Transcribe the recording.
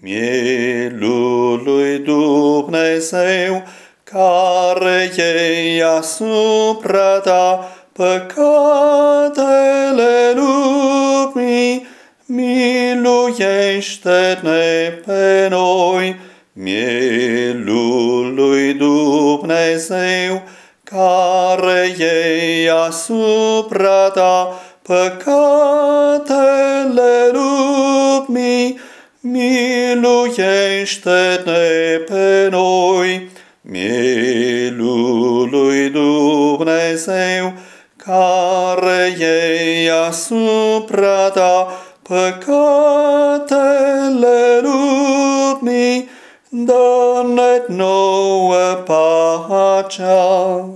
Mielul lui Dumnezeu, care ei asupra ta păcatele lumii, miluiește-ne pe noi. Mielul lui Dumnezeu, care ei asupra ta păcatele lumii, miluiește-ne pe noi. Mielul lui Dumnezeu, care ei asupra ta păcatele lumii, dă-ne nouă pacea.